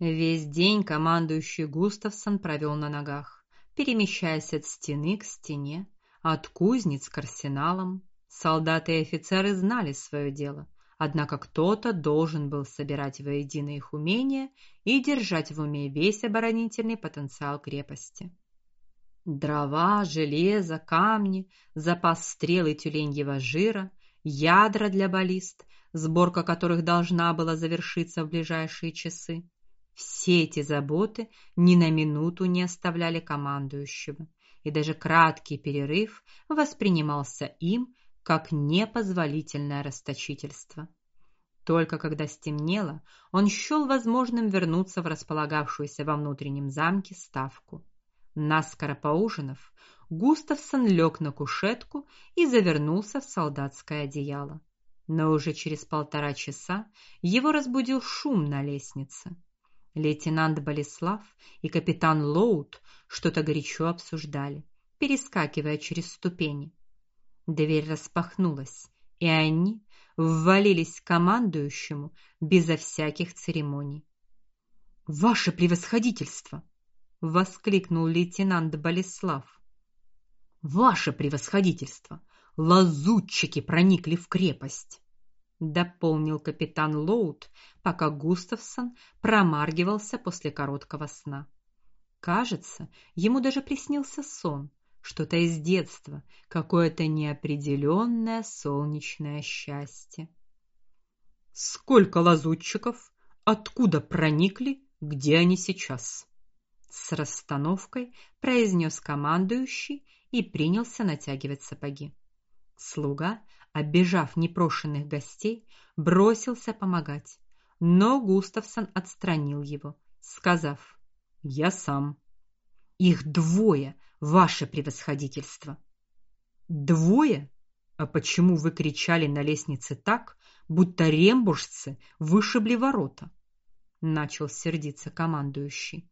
Весь день командующий Густавсон провел на ногах, перемещаясь от стены к стене, от кузниц к арсеналам. Солдаты и офицеры знали свое дело, однако кто-то должен был собирать воедино их умения и держать в уме весь оборонительный потенциал крепости. Дрова, железо, камни, запас стрел и тюленьего жира, ядра для баллист, сборка которых должна была завершиться в ближайшие часы. Все эти заботы ни на минуту не оставляли командующего, и даже краткий перерыв воспринимался им как непозволительное расточительство. Только когда стемнело, он счел возможным вернуться в располагавшуюся во внутреннем замке ставку. Наскоро поужинав, Густавсон лег на кушетку и завернулся в солдатское одеяло. Но уже через полтора часа его разбудил шум на лестнице. Лейтенант Болеслав и капитан Лоут что-то горячо обсуждали, перескакивая через ступени. Дверь распахнулась, и они ввалились к командующему безо всяких церемоний. Ваше превосходительство, воскликнул лейтенант Болеслав. Ваше превосходительство, лазутчики проникли в крепость дополнил капитан Лоут, пока Густавсон промаргивался после короткого сна. Кажется, ему даже приснился сон, что-то из детства, какое-то неопределенное солнечное счастье. Сколько лазутчиков, откуда проникли, где они сейчас? С расстановкой произнес командующий и принялся натягивать сапоги. Слуга оббежав непрошенных гостей, бросился помогать, но Густавсон отстранил его, сказав: "Я сам. Их двое, ваше превосходительство". Двое? А почему вы кричали на лестнице так, будто рембуржцы вышибли ворота? начал сердиться командующий.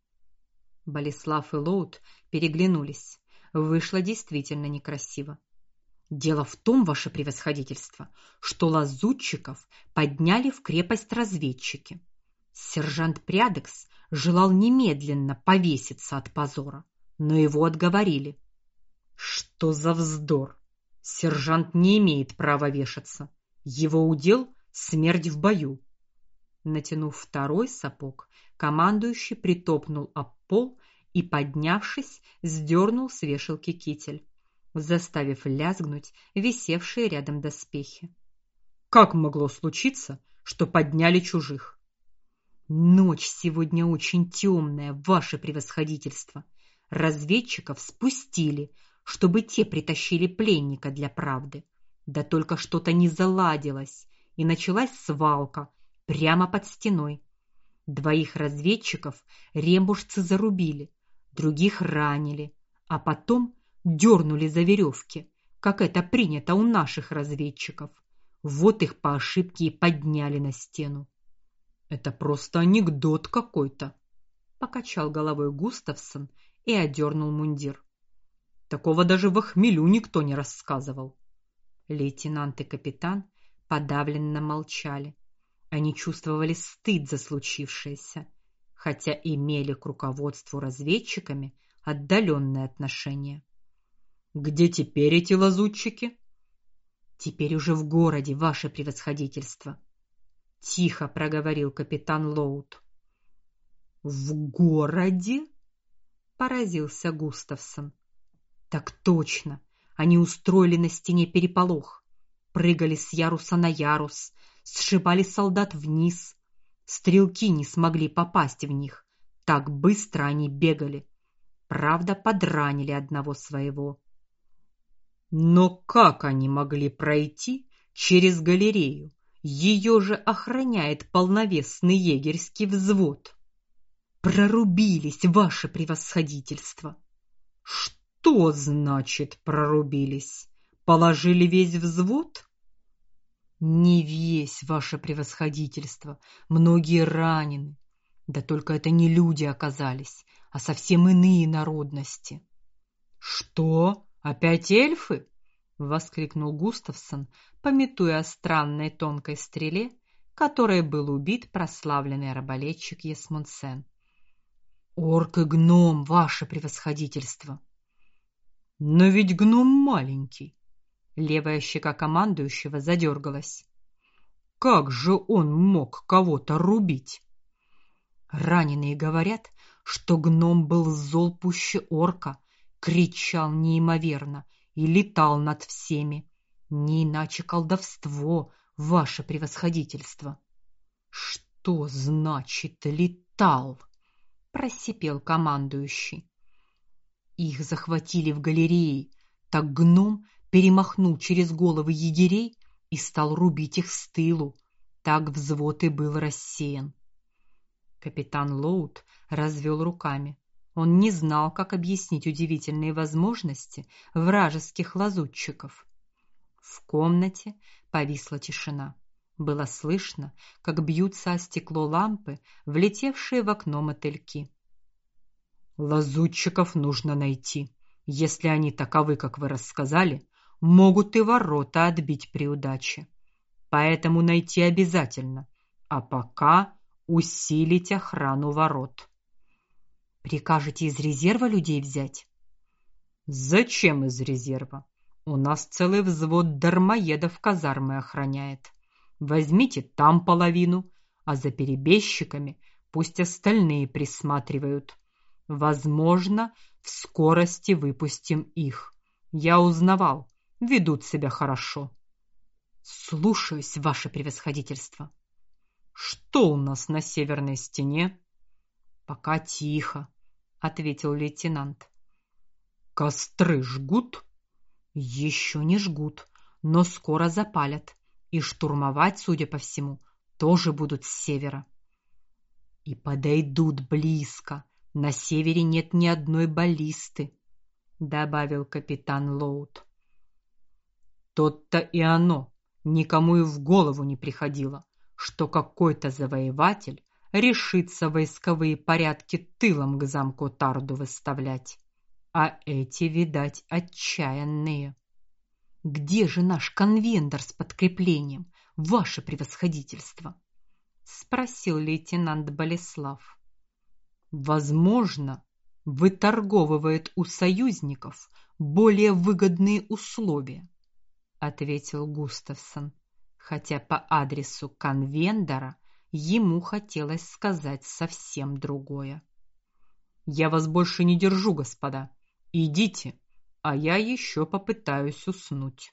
Болеслав и Лоут переглянулись. Вышло действительно некрасиво. Дело в том, ваше превосходительство, что лазутчиков подняли в крепость разведчики. Сержант Прядекс желал немедленно повеситься от позора, но его отговорили. Что за вздор? Сержант не имеет права вешаться. Его удел смерть в бою. Натянув второй сапог, командующий притопнул об пол и, поднявшись, сдернул с вешалки китель заставив лязгнуть висевшие рядом доспехи. Как могло случиться, что подняли чужих? Ночь сегодня очень темная, ваше превосходительство. Разведчиков спустили, чтобы те притащили пленника для правды. Да только что-то не заладилось, и началась свалка прямо под стеной. Двоих разведчиков рембушцы зарубили, других ранили, а потом дернули за веревки, как это принято у наших разведчиков. Вот их по ошибке и подняли на стену. Это просто анекдот какой-то, покачал головой Густавсон и одернул мундир. Такого даже в хмелю никто не рассказывал. Лейтенант и капитан подавленно молчали. Они чувствовали стыд за случившееся, хотя имели к руководству разведчиками отдаленное отношение. Где теперь эти лазутчики? Теперь уже в городе, ваше превосходительство, тихо проговорил капитан Лоут. В городе? поразился Густавсон. Так точно. Они устроили на стене переполох, прыгали с яруса на ярус, сшибали солдат вниз. Стрелки не смогли попасть в них. Так быстро они бегали. Правда, подранили одного своего. Но как они могли пройти через галерею? Ее же охраняет полновесный егерский взвод. Прорубились, ваше превосходительство. Что значит прорубились? Положили весь взвод? Не весь, ваше превосходительство. Многие ранены. Да только это не люди оказались, а совсем иные народности. Что? Опять эльфы? воскликнул Густавсон, пометуя о странной тонкой стреле, которой был убит прославленный арбалетчик Есмунсен. Орк и гном, ваше превосходительство. Но ведь гном маленький. Левая щека командующего задергалась. Как же он мог кого-то рубить? Раненые говорят, что гном был зол пуще орка, кричал неимоверно и летал над всеми. Не иначе колдовство, ваше превосходительство. Что значит летал? просипел командующий. Их захватили в галерее. Так гном перемахнул через головы егерей и стал рубить их с тылу. Так взвод и был рассеян. Капитан Лоуд развел руками. Он не знал, как объяснить удивительные возможности вражеских лазутчиков. В комнате повисла тишина. Было слышно, как бьются о стекло лампы, влетевшие в окно мотыльки. Лазутчиков нужно найти. Если они таковы, как вы рассказали, могут и ворота отбить при удаче. Поэтому найти обязательно. А пока усилить охрану ворот. Прикажете из резерва людей взять? Зачем из резерва? У нас целый взвод дармоедов казармы охраняет. Возьмите там половину, а за перебежчиками пусть остальные присматривают. Возможно, в скорости выпустим их. Я узнавал, ведут себя хорошо. Слушаюсь, ваше превосходительство. Что у нас на северной стене? Пока тихо, ответил лейтенант. Костры жгут? Еще не жгут, но скоро запалят, и штурмовать, судя по всему, тоже будут с севера. И подойдут близко. На севере нет ни одной баллисты, добавил капитан Лоуд. Тот-то и оно никому и в голову не приходило что какой-то завоеватель решится войсковые порядки тылом к замку Тарду выставлять. А эти, видать, отчаянные. Где же наш конвендор с подкреплением, ваше превосходительство? спросил лейтенант Болеслав. Возможно, выторговывает у союзников более выгодные условия, ответил Густавсон хотя по адресу конвендора ему хотелось сказать совсем другое. Я вас больше не держу, господа. Идите, а я еще попытаюсь уснуть.